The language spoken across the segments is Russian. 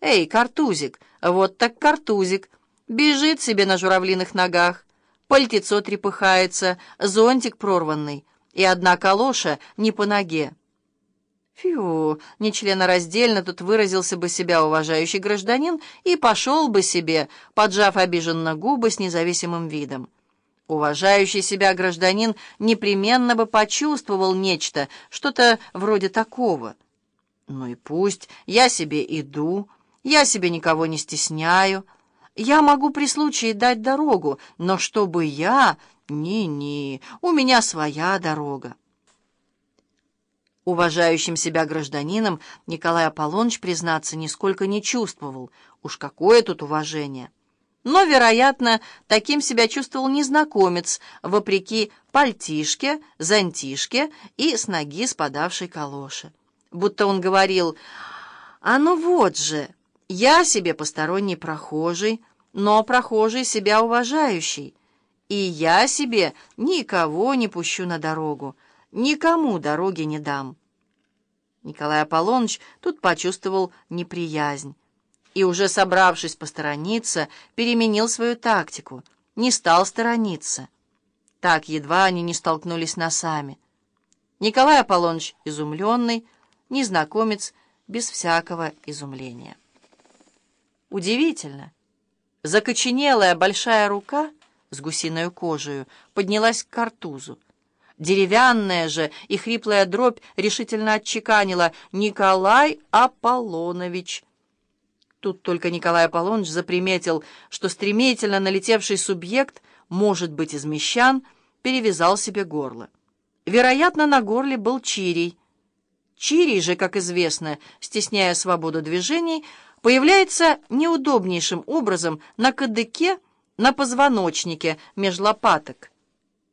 Эй, картузик, вот так картузик, бежит себе на журавлиных ногах, пальтецо трепыхается, зонтик прорванный, и одна калоша не по ноге. Фью, нечленораздельно тут выразился бы себя уважающий гражданин и пошел бы себе, поджав обиженно губы с независимым видом. Уважающий себя гражданин непременно бы почувствовал нечто, что-то вроде такого. Ну и пусть, я себе иду, я себе никого не стесняю, я могу при случае дать дорогу, но чтобы я... Не-не, у меня своя дорога. Уважающим себя гражданином Николай Аполлоныч, признаться, нисколько не чувствовал. Уж какое тут уважение! Но, вероятно, таким себя чувствовал незнакомец, вопреки пальтишке, зонтишке и с ноги спадавшей калоши. Будто он говорил, «А ну вот же, я себе посторонний прохожий, но прохожий себя уважающий, и я себе никого не пущу на дорогу» никому дороги не дам. Николай Аполлоныч тут почувствовал неприязнь и, уже собравшись посторониться, переменил свою тактику, не стал сторониться. Так едва они не столкнулись носами. Николай Аполлоныч изумленный, незнакомец без всякого изумления. Удивительно. Закоченелая большая рука с гусиной кожей поднялась к картузу. Деревянная же и хриплая дробь решительно отчеканила «Николай Аполлонович». Тут только Николай Аполлоныч заприметил, что стремительно налетевший субъект, может быть, измещан, перевязал себе горло. Вероятно, на горле был чирий. Чирий же, как известно, стесняя свободу движений, появляется неудобнейшим образом на кадыке, на позвоночнике, меж лопаток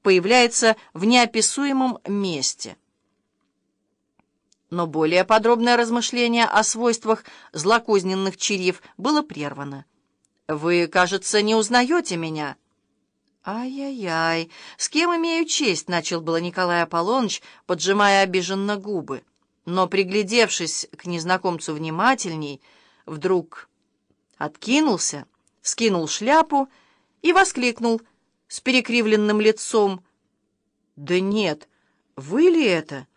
появляется в неописуемом месте. Но более подробное размышление о свойствах злокозненных черев было прервано. «Вы, кажется, не узнаете меня?» «Ай-яй-яй, с кем имею честь?» — начал было Николай Аполлоныч, поджимая обиженно губы. Но, приглядевшись к незнакомцу внимательней, вдруг откинулся, скинул шляпу и воскликнул — с перекривленным лицом. «Да нет, вы ли это?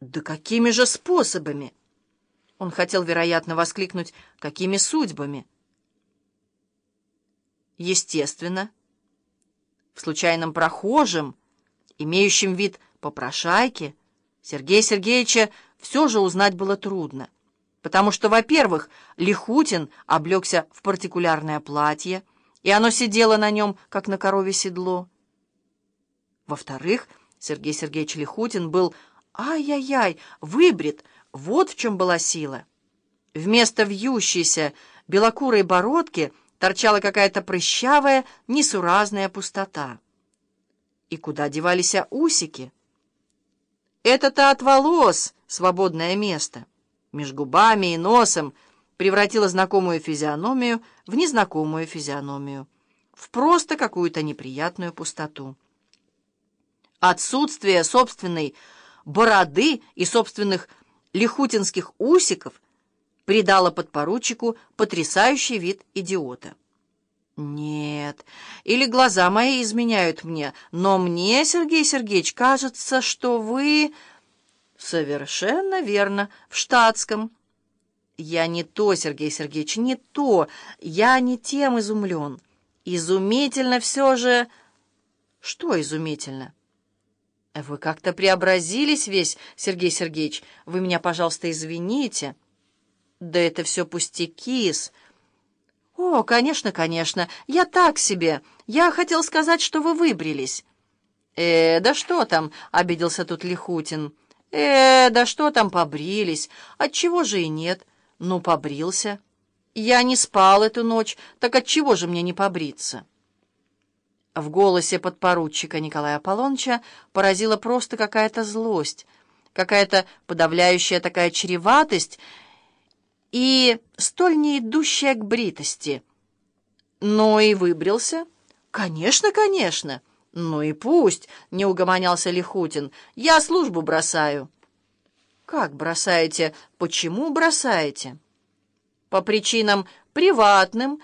Да какими же способами?» Он хотел, вероятно, воскликнуть «какими судьбами?» Естественно, в случайном прохожем, имеющем вид попрошайки, Сергея Сергеевича все же узнать было трудно, потому что, во-первых, Лихутин облегся в партикулярное платье, и оно сидело на нем, как на корове седло. Во-вторых, Сергей Сергеевич Лихутин был ай-яй-яй, выбрит, вот в чем была сила. Вместо вьющейся белокурой бородки торчала какая-то прыщавая, несуразная пустота. И куда девались усики? Это-то от волос свободное место. Меж губами и носом — превратила знакомую физиономию в незнакомую физиономию, в просто какую-то неприятную пустоту. Отсутствие собственной бороды и собственных лихутинских усиков придало подпоручику потрясающий вид идиота. «Нет, или глаза мои изменяют мне, но мне, Сергей Сергеевич, кажется, что вы...» «Совершенно верно, в штатском». «Я не то, Сергей Сергеевич, не то. Я не тем изумлен. Изумительно все же...» «Что изумительно?» «Вы как-то преобразились весь, Сергей Сергеевич. Вы меня, пожалуйста, извините». «Да это все пустяки-с». «О, конечно, конечно. Я так себе. Я хотел сказать, что вы выбрились». «Э, да что там?» — обиделся тут Лихутин. «Э, да что там, побрились. Отчего же и нет?» Ну, побрился. Я не спал эту ночь, так отчего же мне не побриться? В голосе подпоручика Николая Аполлоныча поразила просто какая-то злость, какая-то подавляющая такая чреватость и столь не идущая к бритости. Но и выбрился. Конечно, конечно. Ну и пусть, не угомонялся Лихутин. Я службу бросаю. «Как бросаете? Почему бросаете?» по причинам приватным